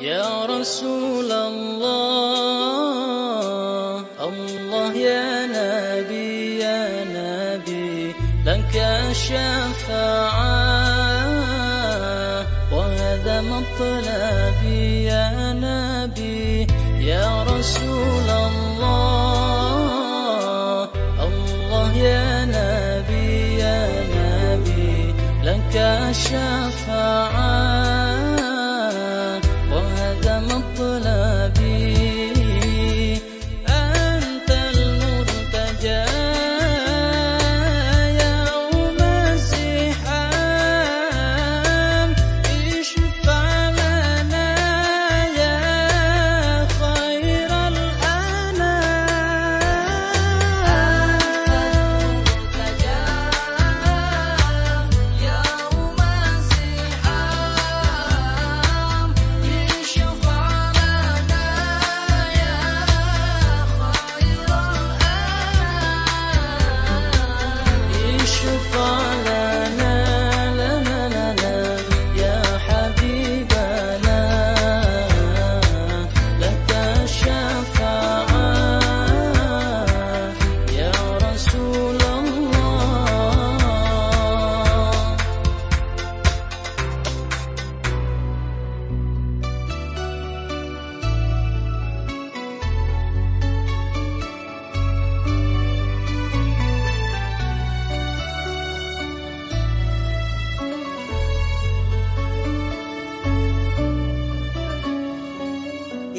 يا رسول الله الله يا نبي يا نبي لك شفاعة. وهذا مطلبي يا نبي يا رسول الله الله يا نبي يا نبي لك شفاعة.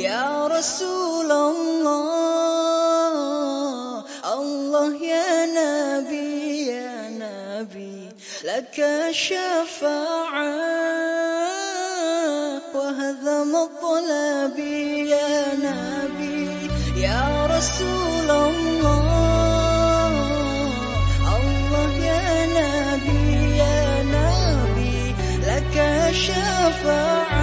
يا رسول الله الله يا نبي يا نبي لك شفاعة وهذا مطلبي يا نبي يا رسول الله الله يا نبي يا نبي لك شفاعة.